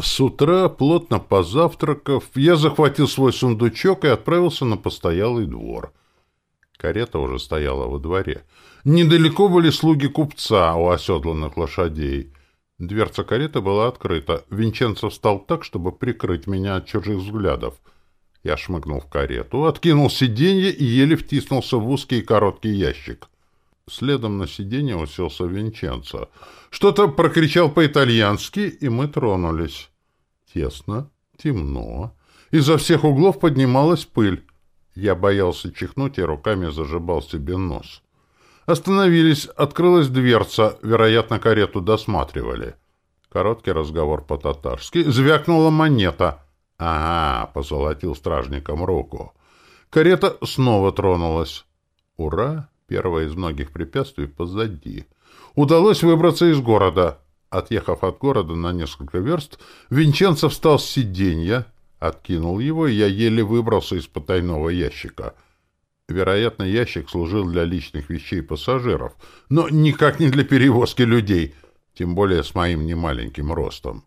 С утра, плотно позавтракав, я захватил свой сундучок и отправился на постоялый двор. Карета уже стояла во дворе. Недалеко были слуги купца у оседланных лошадей. Дверца кареты была открыта. Винченцо встал так, чтобы прикрыть меня от чужих взглядов. Я шмыгнул в карету, откинул сиденье и еле втиснулся в узкий и короткий ящик. Следом на сиденье уселся Винченцо. Что-то прокричал по-итальянски, и мы тронулись. Тесно, темно. Изо всех углов поднималась пыль. Я боялся чихнуть и руками зажибал себе нос. Остановились, открылась дверца, вероятно, карету досматривали. Короткий разговор по-татарски. Звякнула монета. «Ага», — позолотил стражником руку. Карета снова тронулась. «Ура!» Первое из многих препятствий позади. Удалось выбраться из города. Отъехав от города на несколько верст, Винченцо встал с сиденья, откинул его, и я еле выбрался из потайного ящика. Вероятно, ящик служил для личных вещей пассажиров, но никак не для перевозки людей, тем более с моим немаленьким ростом.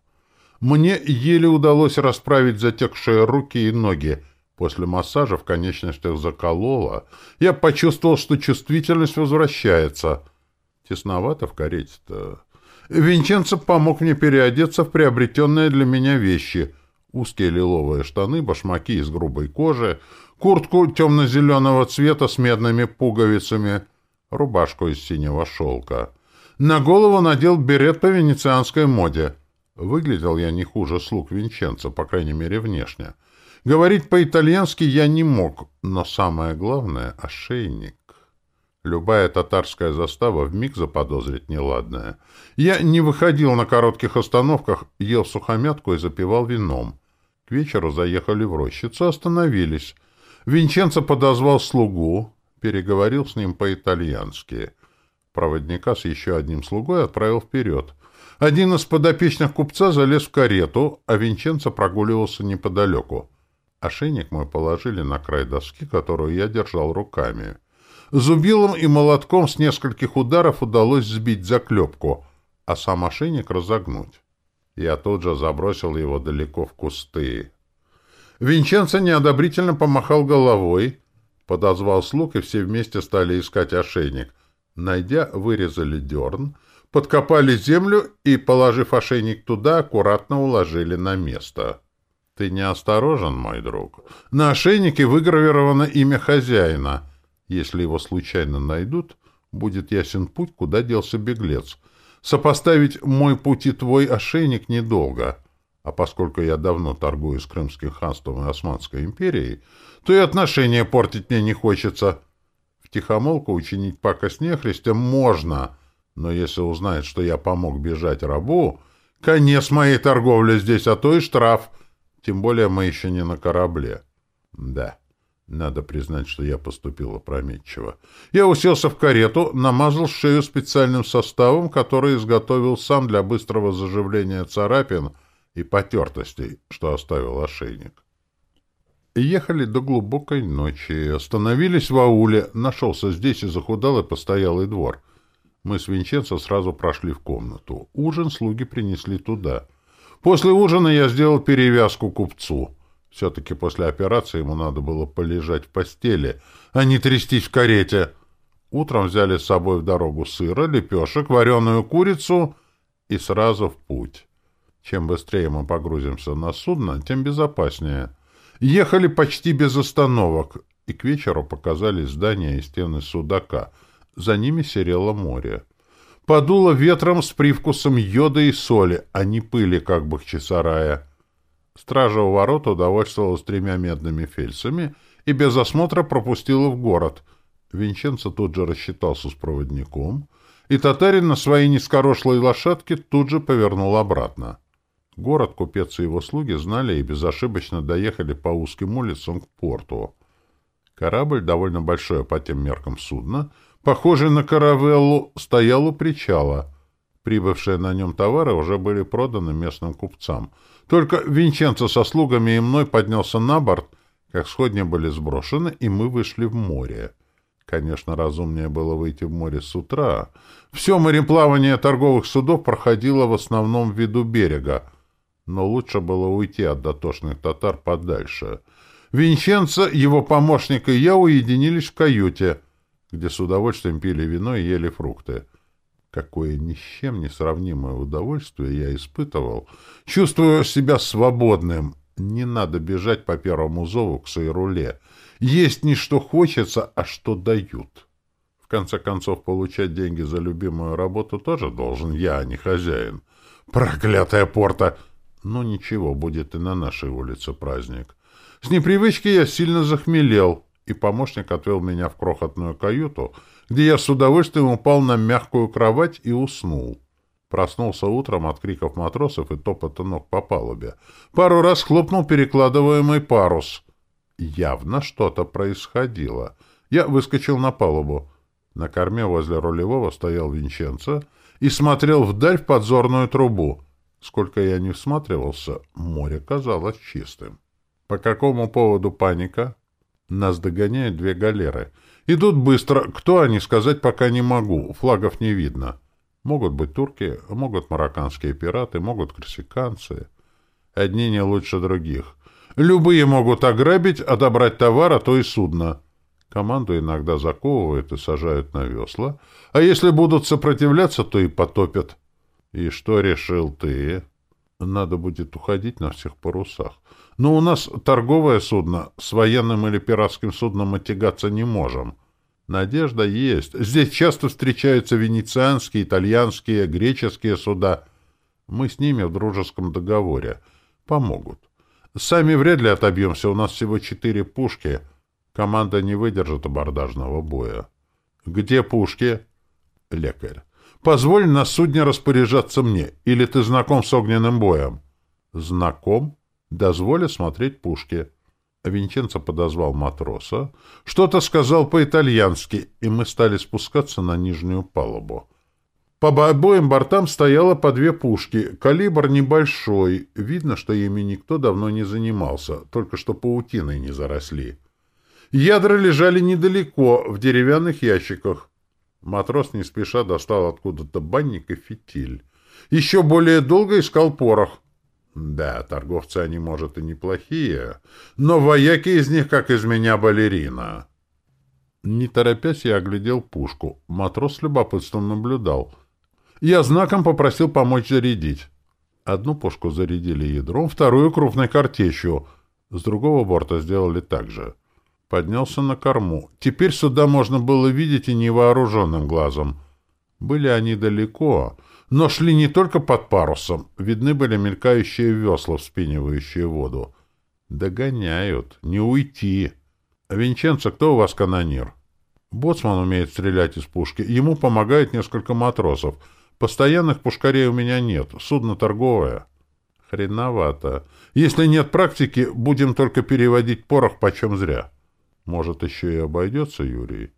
Мне еле удалось расправить затекшие руки и ноги, После массажа в конечностях закололо. Я почувствовал, что чувствительность возвращается. Тесновато в карете-то. Винченцо помог мне переодеться в приобретенные для меня вещи. Узкие лиловые штаны, башмаки из грубой кожи, куртку темно-зеленого цвета с медными пуговицами, рубашку из синего шелка. На голову надел берет по венецианской моде. Выглядел я не хуже слуг Винченцо, по крайней мере, внешне. Говорить по-итальянски я не мог, но самое главное — ошейник. Любая татарская застава вмиг заподозрит неладное. Я не выходил на коротких остановках, ел сухомятку и запивал вином. К вечеру заехали в рощицу, остановились. Винченцо подозвал слугу, переговорил с ним по-итальянски. Проводника с еще одним слугой отправил вперед. Один из подопечных купца залез в карету, а Винченцо прогуливался неподалеку. Ошейник мой положили на край доски, которую я держал руками. Зубилом и молотком с нескольких ударов удалось сбить заклепку, а сам ошейник разогнуть. Я тут же забросил его далеко в кусты. Винченцо неодобрительно помахал головой, подозвал слуг, и все вместе стали искать ошейник. Найдя, вырезали дерн, подкопали землю и, положив ошейник туда, аккуратно уложили на место. Ты неосторожен, мой друг. На ошейнике выгравировано имя хозяина. Если его случайно найдут, будет ясен путь, куда делся беглец. Сопоставить мой путь и твой ошейник недолго. А поскольку я давно торгую с Крымским ханством и Османской империей, то и отношения портить мне не хочется. В тихомолку учинить пакость нехристям можно, но если узнает, что я помог бежать рабу, конец моей торговли здесь, а то и штраф — тем более мы еще не на корабле. Да, надо признать, что я поступил опрометчиво. Я уселся в карету, намазал шею специальным составом, который изготовил сам для быстрого заживления царапин и потертостей, что оставил ошейник. Ехали до глубокой ночи, остановились в ауле, нашелся здесь и захудалый постоялый двор. Мы с Винченцо сразу прошли в комнату. Ужин слуги принесли туда — После ужина я сделал перевязку купцу. Все-таки после операции ему надо было полежать в постели, а не трястись в карете. Утром взяли с собой в дорогу сыра, лепешек, вареную курицу и сразу в путь. Чем быстрее мы погрузимся на судно, тем безопаснее. Ехали почти без остановок, и к вечеру показались здания и стены судака. За ними серело море подуло ветром с привкусом йода и соли, а не пыли, как Бахчисарая. Стража у ворот удовольствовалась тремя медными фельдсами и без осмотра пропустила в город. Винченцо тут же рассчитался с проводником, и татарин на своей низкорошлой лошадке тут же повернул обратно. Город купец и его слуги знали и безошибочно доехали по узким улицам к порту. Корабль, довольно большое по тем меркам судно, похожий на каравеллу, стоял у причала. Прибывшие на нем товары уже были проданы местным купцам. Только Винченцо со слугами и мной поднялся на борт, как сходни были сброшены, и мы вышли в море. Конечно, разумнее было выйти в море с утра. Все мореплавание торговых судов проходило в основном в виду берега. но лучше было уйти от дотошных татар подальше. Винченцо, его помощник и я уединились в каюте, где с удовольствием пили вино и ели фрукты. Какое ни с чем не сравнимое удовольствие я испытывал, чувствуя себя свободным. Не надо бежать по первому зову к Сайруле. Есть не что хочется, а что дают. В конце концов, получать деньги за любимую работу тоже должен я, а не хозяин. Проклятая порта! Ну ничего, будет и на нашей улице праздник. С непривычки я сильно захмелел, и помощник отвел меня в крохотную каюту — где я с удовольствием упал на мягкую кровать и уснул. Проснулся утром от криков матросов и топота ног по палубе. Пару раз хлопнул перекладываемый парус. Явно что-то происходило. Я выскочил на палубу. На корме возле рулевого стоял Винченцо и смотрел вдаль в подзорную трубу. Сколько я не всматривался, море казалось чистым. По какому поводу паника? Нас догоняют две галеры — Идут быстро. Кто они, сказать пока не могу. Флагов не видно. Могут быть турки, могут марокканские пираты, могут корсиканцы. Одни не лучше других. Любые могут ограбить, отобрать товар, а то и судно. Команду иногда заковывают и сажают на весла, а если будут сопротивляться, то и потопят. И что решил ты? Надо будет уходить на всех парусах. Но у нас торговое судно, с военным или пиратским судном мы тягаться не можем. Надежда есть. Здесь часто встречаются венецианские, итальянские, греческие суда. Мы с ними в дружеском договоре. Помогут. Сами вряд ли отобьемся, у нас всего четыре пушки. Команда не выдержит абордажного боя. Где пушки? Лекарь. Позволь на судне распоряжаться мне, или ты знаком с огненным боем? Знаком? дозволя смотреть пушки. Винченцо подозвал матроса, что-то сказал по-итальянски, и мы стали спускаться на нижнюю палубу. По обоим бортам стояло по две пушки, калибр небольшой, видно, что ими никто давно не занимался, только что паутиной не заросли. Ядра лежали недалеко, в деревянных ящиках. Матрос не спеша достал откуда-то банник и фитиль. Еще более долго искал порох. Да, торговцы они, может, и неплохие, но вояки из них, как из меня, балерина. Не торопясь, я оглядел пушку. Матрос с любопытством наблюдал. Я знаком попросил помочь зарядить. Одну пушку зарядили ядром, вторую — крупной картечью. С другого борта сделали так же. Поднялся на корму. Теперь сюда можно было видеть и невооруженным глазом. Были они далеко, но шли не только под парусом. Видны были мелькающие весла, вспенивающие воду. Догоняют. Не уйти. Винченцо, кто у вас канонир? Боцман умеет стрелять из пушки. Ему помогает несколько матросов. Постоянных пушкарей у меня нет. Судно торговое. Хреновато. Если нет практики, будем только переводить порох почем зря. Может, еще и обойдется, Юрий?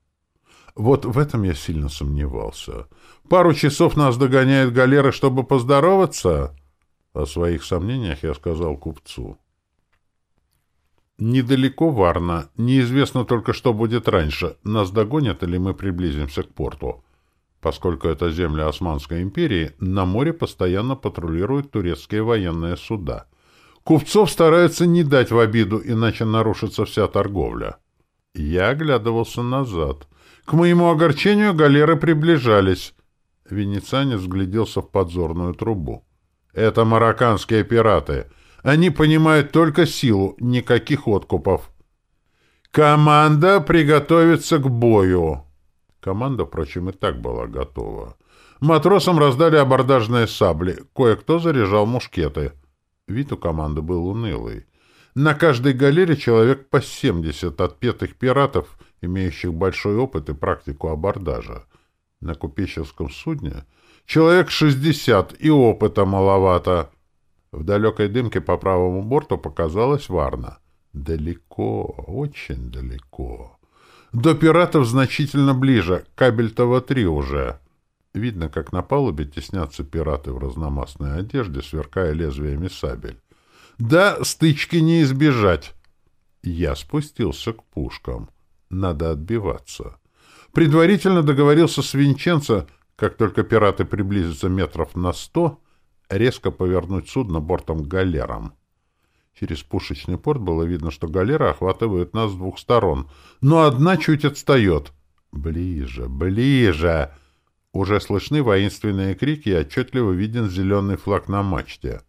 Вот в этом я сильно сомневался. Пару часов нас догоняют галеры, чтобы поздороваться. О своих сомнениях я сказал купцу. Недалеко Варна. Неизвестно только, что будет раньше. Нас догонят или мы приблизимся к порту. Поскольку это земля Османской империи, на море постоянно патрулируют турецкие военные суда. Купцов стараются не дать в обиду, иначе нарушится вся торговля. Я оглядывался назад. К моему огорчению галеры приближались. Венецианец вгляделся в подзорную трубу. «Это марокканские пираты. Они понимают только силу, никаких откупов». «Команда приготовится к бою!» Команда, впрочем, и так была готова. Матросам раздали абордажные сабли, кое-кто заряжал мушкеты. Вид у команды был унылый. На каждой галере человек по семьдесят отпетых пиратов имеющих большой опыт и практику абордажа. На купеческом судне человек шестьдесят, и опыта маловато. В далекой дымке по правому борту показалась Варна. Далеко, очень далеко. До пиратов значительно ближе, Кабельтова-3 уже. Видно, как на палубе теснятся пираты в разномастной одежде, сверкая лезвиями сабель. Да, стычки не избежать. Я спустился к пушкам. Надо отбиваться. Предварительно договорился с Винченцо, как только пираты приблизятся метров на сто, резко повернуть судно бортом к галерам. Через пушечный порт было видно, что галеры охватывают нас с двух сторон, но одна чуть отстает. Ближе, ближе! Уже слышны воинственные крики и отчетливо виден зеленый флаг на мачте.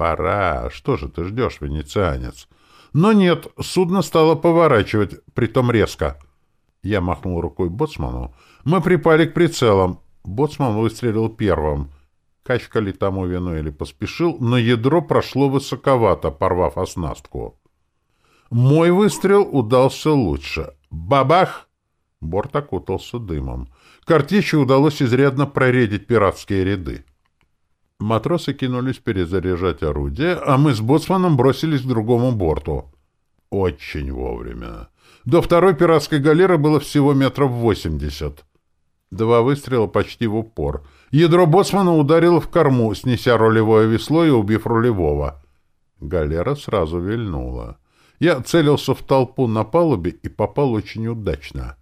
Пора! Что же ты ждешь, венецианец? Но нет, судно стало поворачивать, притом резко. Я махнул рукой боцману. Мы припали к прицелам. Боцман выстрелил первым — Качка ли тому вину или поспешил, но ядро прошло высоковато, порвав оснастку. Мой выстрел удался лучше. Бабах! Борт окутался дымом. Картечи удалось изрядно проредить пиратские ряды. Матросы кинулись перезаряжать орудие, а мы с боцманом бросились к другому борту. Очень вовремя. До второй пиратской галеры было всего метров восемьдесят. Два выстрела почти в упор — Ядро боцмана ударило в корму, снеся рулевое весло и убив рулевого. Галера сразу вильнула. Я целился в толпу на палубе и попал очень удачно.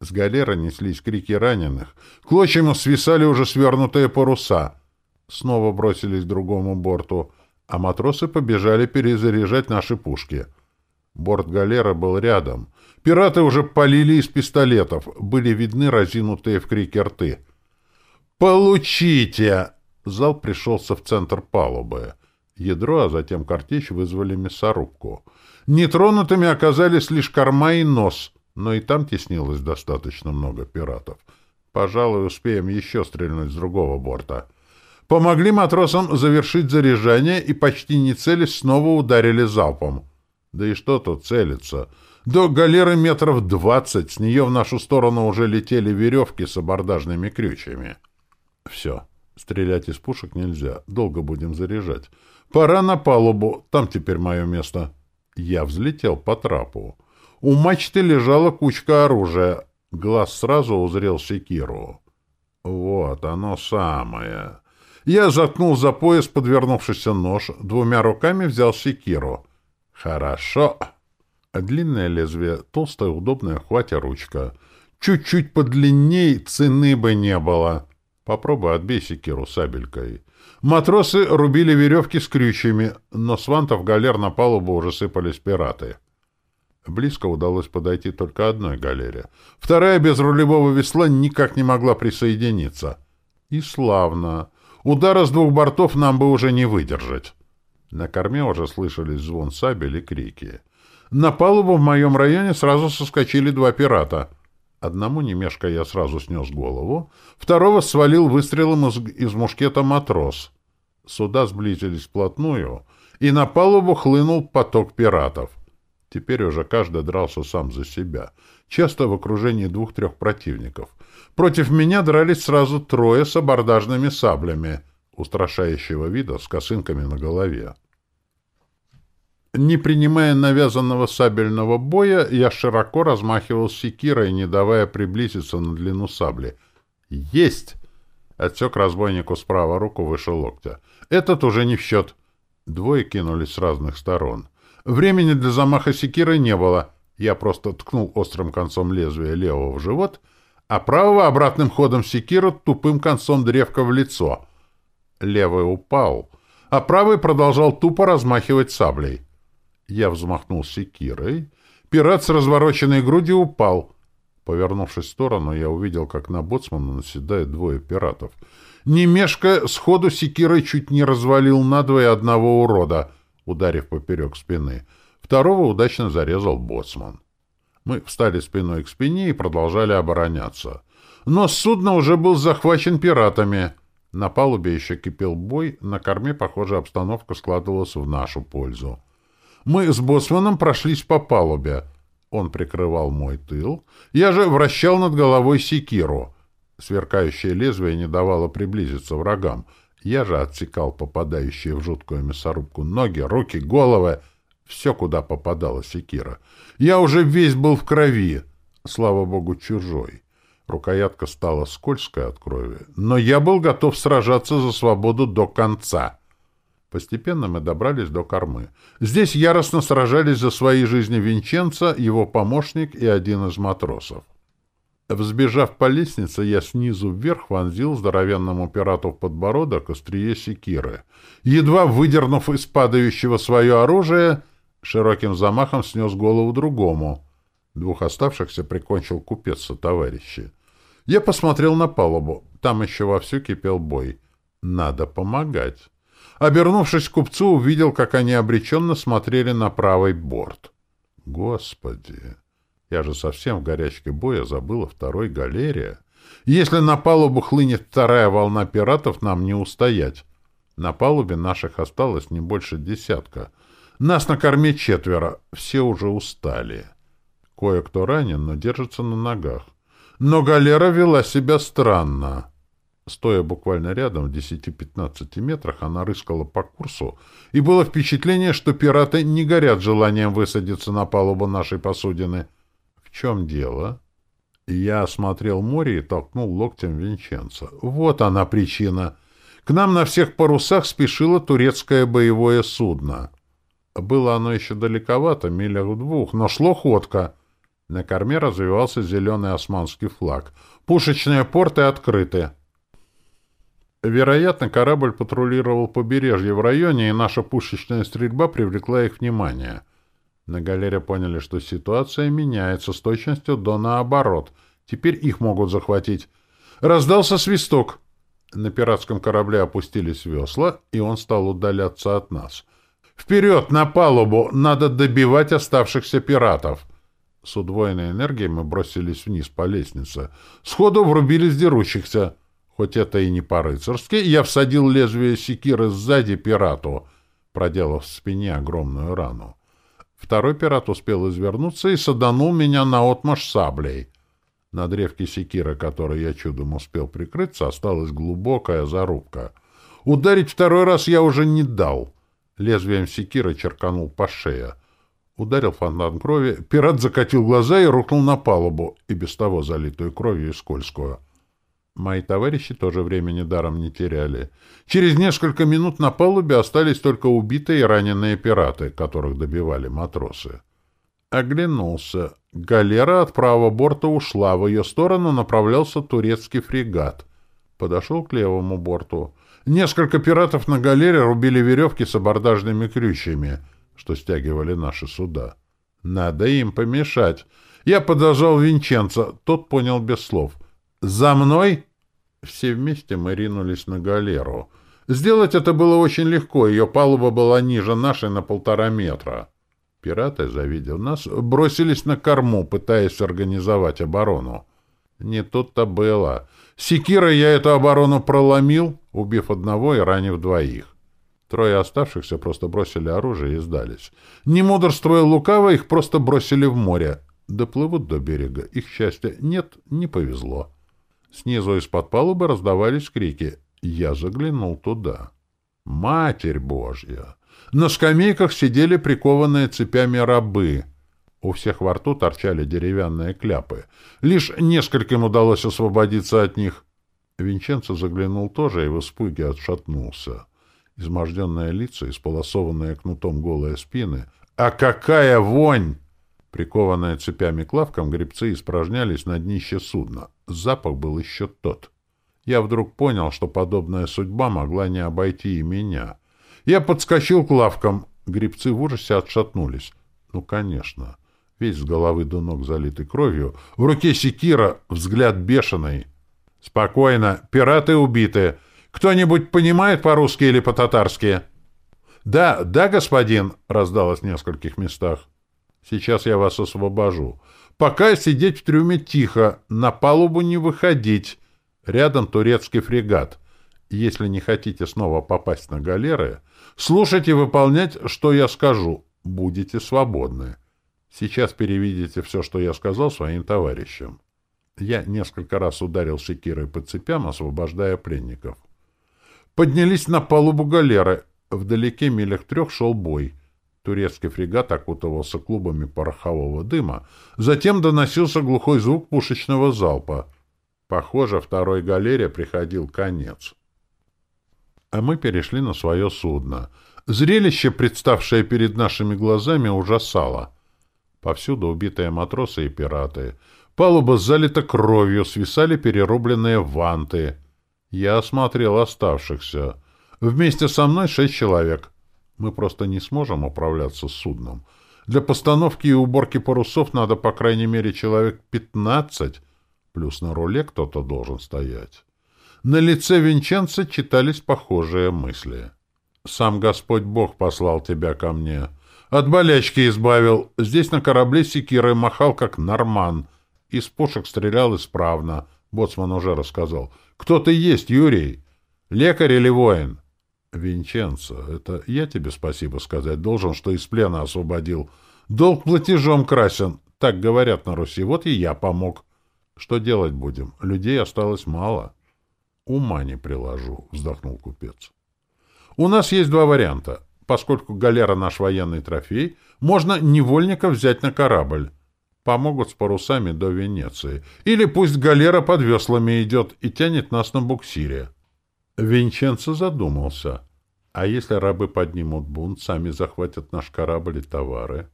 С галеры неслись крики раненых. Клочьями свисали уже свернутые паруса. Снова бросились к другому борту, а матросы побежали перезаряжать наши пушки. Борт галеры был рядом. Пираты уже полили из пистолетов. Были видны разинутые в крике рты. «Получите!» Зал пришелся в центр палубы. Ядро, а затем картечь вызвали мясорубку. Нетронутыми оказались лишь корма и нос, но и там теснилось достаточно много пиратов. Пожалуй, успеем еще стрельнуть с другого борта. Помогли матросам завершить заряжание и почти не целясь снова ударили залпом. Да и что тут целиться? До галеры метров двадцать, с нее в нашу сторону уже летели веревки с абордажными крючьями. Все. Стрелять из пушек нельзя. Долго будем заряжать. Пора на палубу. Там теперь мое место. Я взлетел по трапу. У мачты лежала кучка оружия. Глаз сразу узрел секиру. Вот оно самое. Я заткнул за пояс подвернувшийся нож, двумя руками взял секиру. Хорошо. Длинное лезвие, толстая, удобная, хватя ручка. Чуть-чуть подлинней цены бы не было. Попробуй отбей секиру сабелькой. Матросы рубили веревки с крючьями, но с вантов галер на палубу уже сыпались пираты. Близко удалось подойти только одной галере. Вторая без рулевого весла никак не могла присоединиться. И славно. Удара с двух бортов нам бы уже не выдержать. На корме уже слышались звон сабель и крики. На палубу в моем районе сразу соскочили два пирата — Одному, не мешкая, я сразу снес голову, второго свалил выстрелом из, из мушкета матрос. Суда сблизились вплотную, и на палубу хлынул поток пиратов. Теперь уже каждый дрался сам за себя, часто в окружении двух-трех противников. Против меня дрались сразу трое с абордажными саблями, устрашающего вида с косынками на голове. Не принимая навязанного сабельного боя, я широко размахивал секирой, не давая приблизиться на длину сабли. «Есть!» Отсек разбойнику справа руку выше локтя. «Этот уже не в счет!» Двое кинулись с разных сторон. Времени для замаха секиры не было. Я просто ткнул острым концом лезвия левого в живот, а правого обратным ходом секира тупым концом древка в лицо. Левый упал, а правый продолжал тупо размахивать саблей. Я взмахнул секирой. Пират с развороченной грудью упал. Повернувшись в сторону, я увидел, как на боцмана наседает двое пиратов. Немешко сходу секирой чуть не развалил надвое одного урода, ударив поперек спины. Второго удачно зарезал боцман. Мы встали спиной к спине и продолжали обороняться. Но судно уже был захвачен пиратами. На палубе еще кипел бой, на корме, похоже, обстановка складывалась в нашу пользу. Мы с боссманом прошлись по палубе. Он прикрывал мой тыл. Я же вращал над головой секиру. Сверкающее лезвие не давало приблизиться врагам. Я же отсекал попадающие в жуткую мясорубку ноги, руки, головы. Все, куда попадала секира. Я уже весь был в крови. Слава богу, чужой. Рукоятка стала скользкой от крови. Но я был готов сражаться за свободу до конца. Постепенно мы добрались до кормы. Здесь яростно сражались за свои жизни Винченца, его помощник и один из матросов. Взбежав по лестнице, я снизу вверх вонзил здоровенному пирату в подбородок острие секиры. Едва выдернув из падающего свое оружие, широким замахом снес голову другому. Двух оставшихся прикончил купец со товарищи. Я посмотрел на палубу. Там еще вовсю кипел бой. Надо помогать. Обернувшись к купцу, увидел, как они обреченно смотрели на правый борт. Господи! Я же совсем в горячке боя забыл о второй галерее. Если на палубу хлынет вторая волна пиратов, нам не устоять. На палубе наших осталось не больше десятка. Нас на корме четверо, все уже устали. Кое-кто ранен, но держится на ногах. Но галера вела себя странно. Стоя буквально рядом, в 10-15 метрах, она рыскала по курсу, и было впечатление, что пираты не горят желанием высадиться на палубу нашей посудины — в чем дело? Я осмотрел море и толкнул локтем Винченца. Вот она причина. К нам на всех парусах спешило турецкое боевое судно. Было оно еще далековато, милях двух, но шло ходко. На корме развивался зеленый османский флаг. Пушечные порты открыты. Вероятно, корабль патрулировал побережье в районе, и наша пушечная стрельба привлекла их внимание. На галере поняли, что ситуация меняется с точностью до наоборот. Теперь их могут захватить. Раздался свисток. На пиратском корабле опустились весла, и он стал удаляться от нас. «Вперед, на палубу! Надо добивать оставшихся пиратов!» С удвоенной энергией мы бросились вниз по лестнице. Сходу врубились дерущихся. Хоть это и не по-рыцарски, я всадил лезвие секиры сзади пирату, проделав в спине огромную рану. Второй пират успел извернуться и саданул меня наотмашь саблей. На древке секира, которой я чудом успел прикрыться, осталась глубокая зарубка. Ударить второй раз я уже не дал. Лезвием секира черканул по шее. Ударил фонтан крови, пират закатил глаза и рухнул на палубу, и без того залитую кровью и скользкую. Мои товарищи тоже времени даром не теряли. Через несколько минут на палубе остались только убитые и раненые пираты, которых добивали матросы. Оглянулся. Галера от правого борта ушла, в ее сторону направлялся турецкий фрегат. Подошел к левому борту. Несколько пиратов на галере рубили веревки с абордажными крючьями, что стягивали наши суда. Надо им помешать. Я подожал Винченца, тот понял без слов. «За мной!» Все вместе мы ринулись на галеру. Сделать это было очень легко, ее палуба была ниже нашей на полтора метра. Пираты, завидев нас, бросились на корму, пытаясь организовать оборону. Не тут-то было. Секира я эту оборону проломил, убив одного и ранив двоих. Трое оставшихся просто бросили оружие и сдались. Не мудрствуя лукаво, их просто бросили в море. Доплывут до берега. Их счастья нет, не повезло. Снизу из-под палубы раздавались крики. Я заглянул туда. Матерь Божья! На скамейках сидели прикованные цепями рабы. У всех во рту торчали деревянные кляпы. Лишь нескольким удалось освободиться от них. Винченцо заглянул тоже и в испуге отшатнулся. Изможденные лица, исполосованные кнутом голые спины. А какая вонь! Прикованные цепями к лавкам, гребцы испражнялись на днище судна. Запах был еще тот. Я вдруг понял, что подобная судьба могла не обойти и меня. Я подскочил к лавкам. Гребцы в ужасе отшатнулись. Ну, конечно. Весь с головы до ног залитый кровью. В руке секира, взгляд бешеный. «Спокойно. Пираты убиты. Кто-нибудь понимает по-русски или по-татарски?» «Да, да, господин», — раздалось в нескольких местах. Сейчас я вас освобожу. Пока сидеть в трюме тихо, на палубу не выходить. Рядом турецкий фрегат. Если не хотите снова попасть на галеры, слушайте выполнять, что я скажу. Будете свободны. Сейчас переведите все, что я сказал, своим товарищам. Я несколько раз ударил секирой по цепям, освобождая пленников. Поднялись на палубу галеры. Вдалеке милях трех шел бой. Турецкий фрегат окутывался клубами порохового дыма. Затем доносился глухой звук пушечного залпа. Похоже, второй галере приходил конец. А мы перешли на свое судно. Зрелище, представшее перед нашими глазами, ужасало. Повсюду убитые матросы и пираты. Палуба залита кровью, свисали перерубленные ванты. Я осмотрел оставшихся. Вместе со мной шесть человек. Мы просто не сможем управляться судном. Для постановки и уборки парусов надо по крайней мере человек пятнадцать, плюс на руле кто-то должен стоять. На лице Винченца читались похожие мысли. «Сам Господь Бог послал тебя ко мне. От болячки избавил. Здесь на корабле секирой махал, как норман. Из пушек стрелял исправно. Боцман уже рассказал. Кто ты есть, Юрий? Лекарь или воин?» «Винченцо, это я тебе спасибо сказать должен, что из плена освободил. Долг платежом красен. Так говорят на Руси. Вот и я помог. Что делать будем? Людей осталось мало». «Ума не приложу», — вздохнул купец. «У нас есть два варианта. Поскольку галера наш военный трофей, можно невольника взять на корабль. Помогут с парусами до Венеции. Или пусть галера под веслами идет и тянет нас на буксире». Винченцо задумался. «А если рабы поднимут бунт, сами захватят наш корабль и товары?»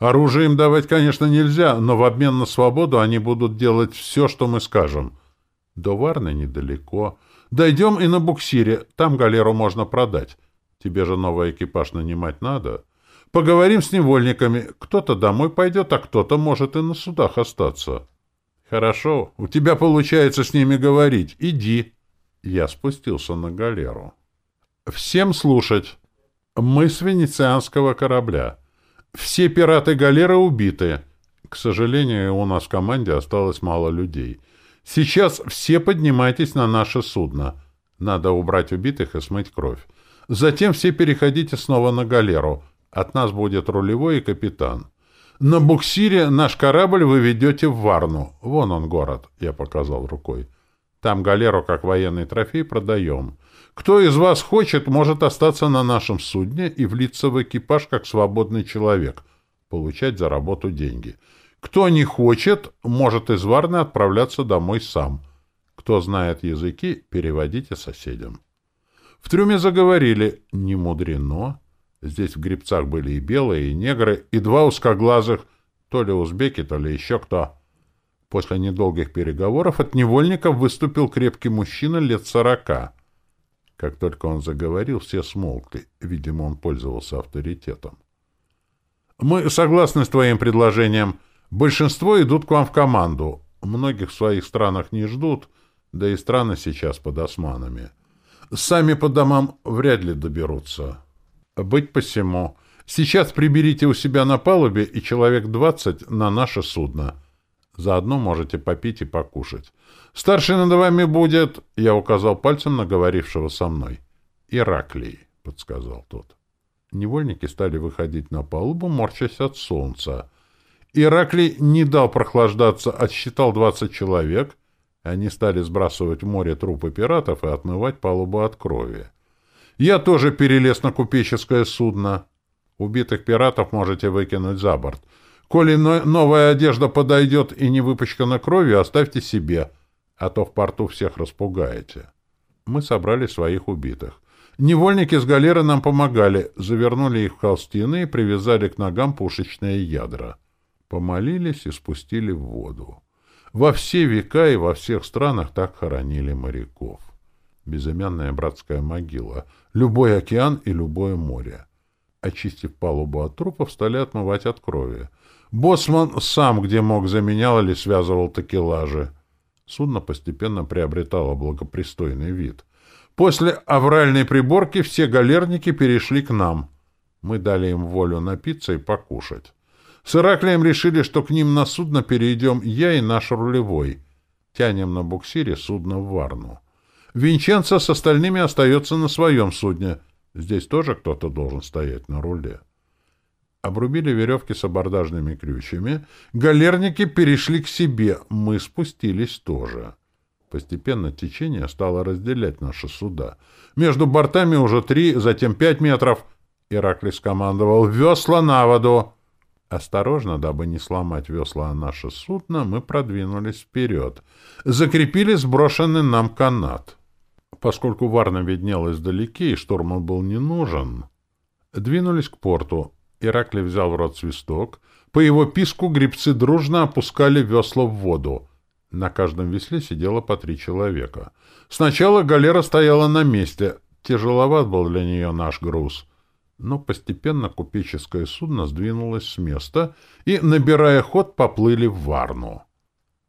«Оружие им давать, конечно, нельзя, но в обмен на свободу они будут делать все, что мы скажем». До Варны недалеко. Дойдем и на буксире. Там галеру можно продать. Тебе же новый экипаж нанимать надо. Поговорим с невольниками. Кто-то домой пойдет, а кто-то может и на судах остаться. Хорошо. У тебя получается с ними говорить. Иди. Я спустился на галеру. Всем слушать. Мы с венецианского корабля. Все пираты галеры убиты. К сожалению, у нас в команде осталось мало людей. Сейчас все поднимайтесь на наше судно. Надо убрать убитых и смыть кровь. Затем все переходите снова на галеру. От нас будет рулевой и капитан. На буксире наш корабль вы ведете в Варну. Вон он город, я показал рукой. Там галеру как военный трофей продаем. Кто из вас хочет, может остаться на нашем судне и влиться в экипаж как свободный человек, получать за работу деньги. Кто не хочет, может из Варны отправляться домой сам. Кто знает языки, переводите соседям. В трюме заговорили. Не мудрено. Здесь в грибцах были и белые, и негры, и два узкоглазых, то ли узбеки, то ли еще кто. После недолгих переговоров от невольников выступил крепкий мужчина лет сорока. Как только он заговорил, все смолкли. Видимо, он пользовался авторитетом. «Мы согласны с твоим предложением», Большинство идут к вам в команду. Многих в своих странах не ждут, да и страны сейчас под османами. Сами по домам вряд ли доберутся. Быть посему. Сейчас приберите у себя на палубе и человек двадцать на наше судно. Заодно можете попить и покушать. Старший над вами будет, я указал пальцем на говорившего со мной. Ираклий, подсказал тот. Невольники стали выходить на палубу, морчась от солнца. Ираклий не дал прохлаждаться, отсчитал двадцать человек. Они стали сбрасывать в море трупы пиратов и отмывать палубу от крови. Я тоже перелез на купеческое судно. Убитых пиратов можете выкинуть за борт. Коли новая одежда подойдет и не выпачкана кровью, оставьте себе, а то в порту всех распугаете. Мы собрали своих убитых. Невольники с галеры нам помогали, завернули их в холстины и привязали к ногам пушечные ядра помолились и спустили в воду. Во все века и во всех странах так хоронили моряков. Безымянная братская могила, любой океан и любое море. Очистив палубу от трупов, стали отмывать от крови. Боссман сам, где мог, заменял или связывал такелажи. Судно постепенно приобретало благопристойный вид. После авральной приборки все галерники перешли к нам. Мы дали им волю напиться и покушать. С Ираклием решили, что к ним на судно перейдем я и наш рулевой. Тянем на буксире судно в Варну. Винченцо с остальными остается на своем судне. Здесь тоже кто-то должен стоять на руле. Обрубили веревки с абордажными крючьями. Галерники перешли к себе. Мы спустились тоже. Постепенно течение стало разделять наши суда. Между бортами уже три, затем пять метров. Ираклий скомандовал «Весла на воду!» Осторожно, дабы не сломать весла наше судно, мы продвинулись вперед. Закрепили сброшенный нам канат. Поскольку Варна виднелась вдалеке и штурман был не нужен, двинулись к порту. Ираклий взял в рот свисток. По его писку грибцы дружно опускали весла в воду. На каждом весле сидело по три человека. Сначала галера стояла на месте. Тяжеловат был для нее наш груз. Но постепенно купеческое судно сдвинулось с места и, набирая ход, поплыли в Варну.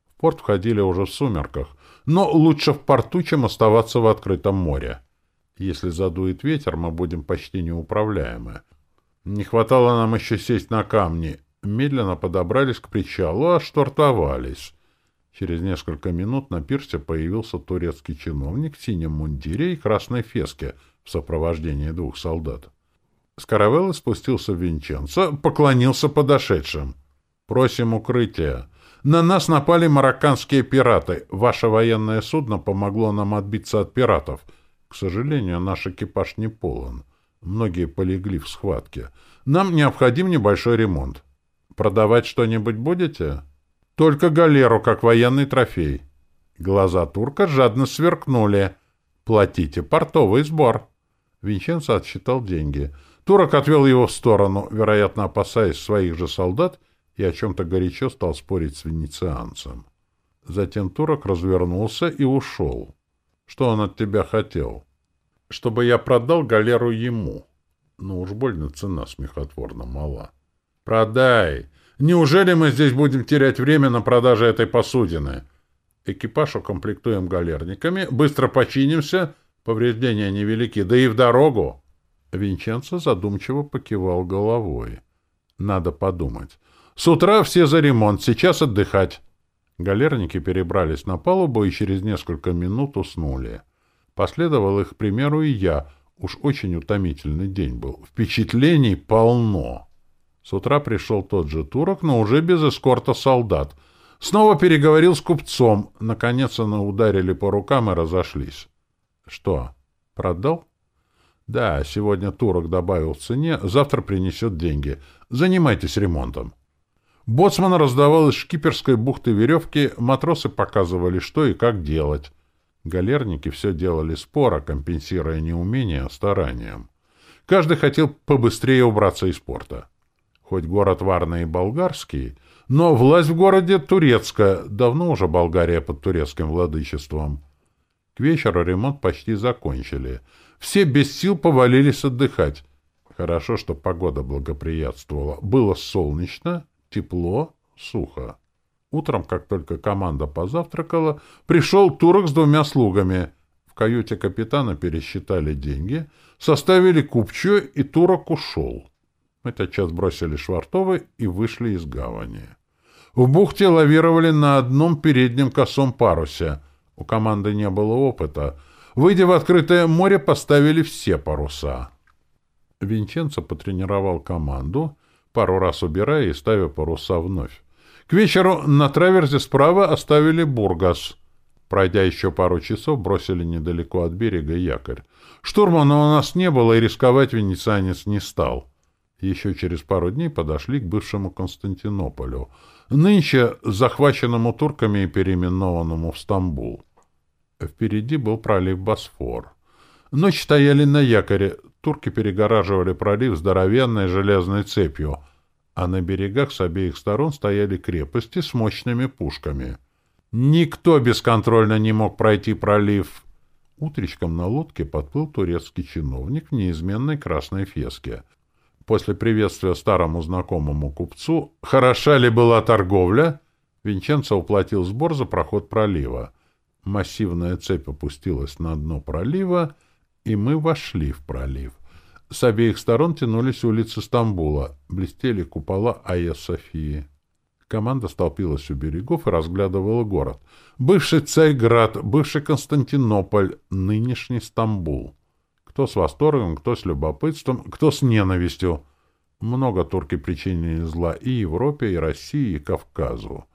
В порт входили уже в сумерках, но лучше в порту, чем оставаться в открытом море. Если задует ветер, мы будем почти неуправляемы. Не хватало нам еще сесть на камни. Медленно подобрались к причалу, оштортовались. Через несколько минут на пирсе появился турецкий чиновник в синем мундире и красной феске в сопровождении двух солдат. С каравеллы спустился Винченцо, поклонился подошедшим. «Просим укрытия. На нас напали марокканские пираты. Ваше военное судно помогло нам отбиться от пиратов. К сожалению, наш экипаж не полон. Многие полегли в схватке. Нам необходим небольшой ремонт. Продавать что-нибудь будете? Только галеру, как военный трофей. Глаза турка жадно сверкнули. Платите портовый сбор. Винченцо отсчитал деньги. Турок отвел его в сторону, вероятно, опасаясь своих же солдат, и о чем-то горячо стал спорить с венецианцем. Затем турок развернулся и ушел. Что он от тебя хотел? Чтобы я продал галеру ему. Ну уж больно цена смехотворно мала. Продай! Неужели мы здесь будем терять время на продаже этой посудины? Экипаж укомплектуем галерниками, быстро починимся, повреждения невелики, да и в дорогу. Винченцо задумчиво покивал головой. Надо подумать. С утра все за ремонт, сейчас отдыхать. Галерники перебрались на палубу и через несколько минут уснули. Последовал их примеру и я. Уж очень утомительный день был. Впечатлений полно. С утра пришел тот же турок, но уже без эскорта солдат. Снова переговорил с купцом. Наконец они ударили по рукам и разошлись. Что, продал? Да, сегодня турок добавил в цене, завтра принесет деньги. Занимайтесь ремонтом. Боцман раздавал из шкиперской бухты веревки, матросы показывали, что и как делать. Галерники все делали споро, компенсируя неумение старанием. Каждый хотел побыстрее убраться из порта. Хоть город Варна и болгарский, но власть в городе турецкая, давно уже Болгария под турецким владычеством. К вечеру ремонт почти закончили. Все без сил повалились отдыхать. Хорошо, что погода благоприятствовала. Было солнечно, тепло, сухо. Утром, как только команда позавтракала, пришел турок с двумя слугами. В каюте капитана пересчитали деньги, составили купчу, и турок ушел. Мы тотчас бросили швартовы и вышли из гавани. В бухте лавировали на одном переднем косом парусе. У команды не было опыта. Выйдя в открытое море, поставили все паруса. Винченцо потренировал команду, пару раз убирая и ставя паруса вновь. К вечеру на траверзе справа оставили Бургас. Пройдя еще пару часов, бросили недалеко от берега якорь. Штурмана у нас не было, и рисковать венецианец не стал. Еще через пару дней подошли к бывшему Константинополю, нынче захваченному турками и переименованному в Стамбул. Впереди был пролив Босфор. Ночь стояли на якоре, турки перегораживали пролив здоровенной железной цепью — а на берегах с обеих сторон стояли крепости с мощными пушками. Никто бесконтрольно не мог пройти пролив. Утречком на лодке подплыл турецкий чиновник в неизменной красной феске. После приветствия старому знакомому купцу «Хороша ли была торговля?» Винченцо уплатил сбор за проход пролива. Массивная цепь опустилась на дно пролива, и мы вошли в пролив. С обеих сторон тянулись улицы Стамбула, блестели купола Айя Софии. Команда столпилась у берегов и разглядывала город. Бывший Царьград, бывший Константинополь, нынешний Стамбул. Кто с восторгом, кто с любопытством, кто с ненавистью. Много турки причинили зла и Европе, и России, и Кавказу.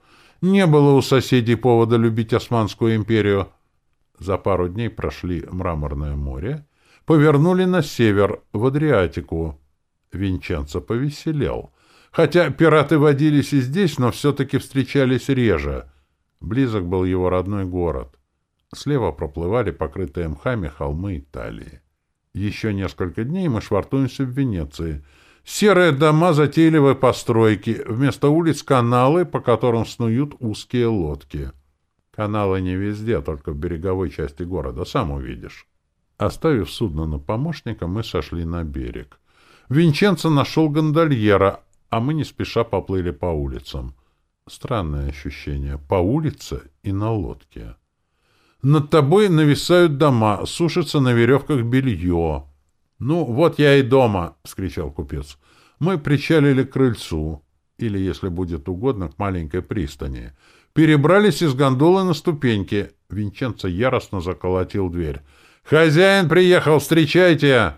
Не было у соседей повода любить Османскую империю. За пару дней прошли Мраморное море, повернули на север, в Адриатику. Винченцо повеселел. Хотя пираты водились и здесь, но все-таки встречались реже. Близок был его родной город. Слева проплывали покрытые мхами холмы Италии. Еще несколько дней мы швартуемся в Венеции. Серые дома затейливой постройки, вместо улиц каналы, по которым снуют узкие лодки. Каналы не везде, только в береговой части города, сам увидишь. Оставив судно на помощника, мы сошли на берег. Винченцо нашел гондольера, а мы не спеша поплыли по улицам. Странное ощущение. По улице и на лодке. Над тобой нависают дома, сушится на веревках белье. — Ну, вот я и дома! — вскричал купец. Мы причалили к крыльцу, или, если будет угодно, к маленькой пристани. Перебрались из гондолы на ступеньки. Винченцо яростно заколотил дверь. «Хозяин приехал! Встречайте!»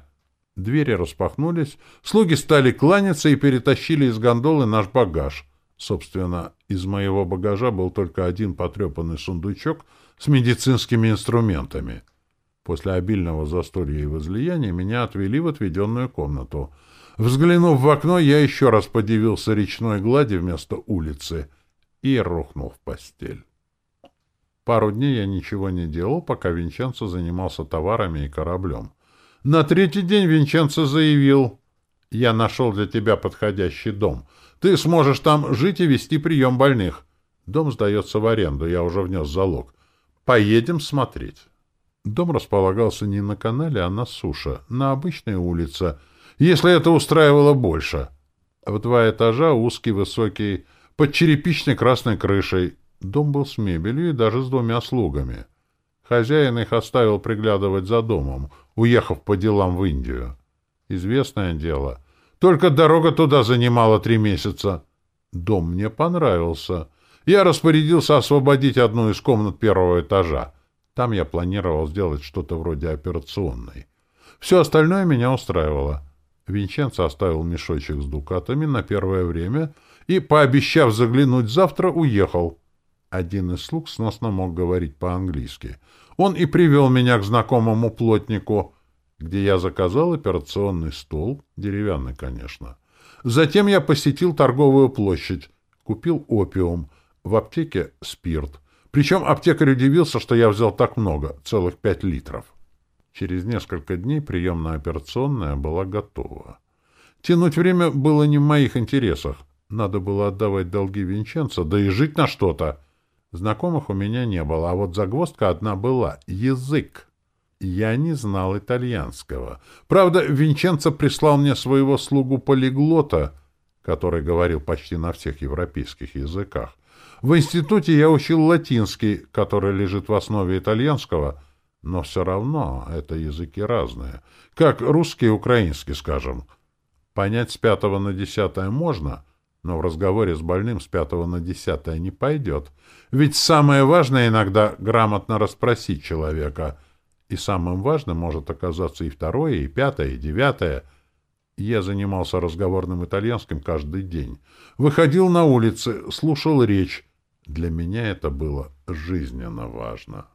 Двери распахнулись, слуги стали кланяться и перетащили из гондолы наш багаж. Собственно, из моего багажа был только один потрепанный сундучок с медицинскими инструментами. После обильного застолья и возлияния меня отвели в отведенную комнату. Взглянув в окно, я еще раз подивился речной глади вместо улицы и рухнул в постель. Пару дней я ничего не делал, пока Винченцо занимался товарами и кораблем. На третий день Винченцо заявил, «Я нашел для тебя подходящий дом. Ты сможешь там жить и вести прием больных. Дом сдается в аренду, я уже внес залог. Поедем смотреть». Дом располагался не на канале, а на суше, на обычной улице, если это устраивало больше. В два этажа узкий, высокий, под черепичной красной крышей. Дом был с мебелью и даже с двумя слугами. Хозяин их оставил приглядывать за домом, уехав по делам в Индию. Известное дело. Только дорога туда занимала три месяца. Дом мне понравился. Я распорядился освободить одну из комнат первого этажа. Там я планировал сделать что-то вроде операционной. Все остальное меня устраивало. Винченцо оставил мешочек с дукатами на первое время и, пообещав заглянуть завтра, уехал. Один из слуг сносно мог говорить по-английски. Он и привел меня к знакомому плотнику, где я заказал операционный стол, деревянный, конечно. Затем я посетил торговую площадь, купил опиум, в аптеке спирт. Причем аптекарь удивился, что я взял так много, целых пять литров. Через несколько дней приемная операционная была готова. Тянуть время было не в моих интересах. Надо было отдавать долги Винченцо, да и жить на что-то. Знакомых у меня не было, а вот загвоздка одна была — язык. Я не знал итальянского. Правда, Винченцо прислал мне своего слугу-полиглота, который говорил почти на всех европейских языках. В институте я учил латинский, который лежит в основе итальянского — но все равно это языки разные. Как русский и украинский, скажем. Понять с пятого на десятое можно, но в разговоре с больным с пятого на десятое не пойдет. Ведь самое важное иногда грамотно расспросить человека. И самым важным может оказаться и второе, и пятое, и девятое. Я занимался разговорным итальянским каждый день. Выходил на улицы, слушал речь. Для меня это было жизненно важно.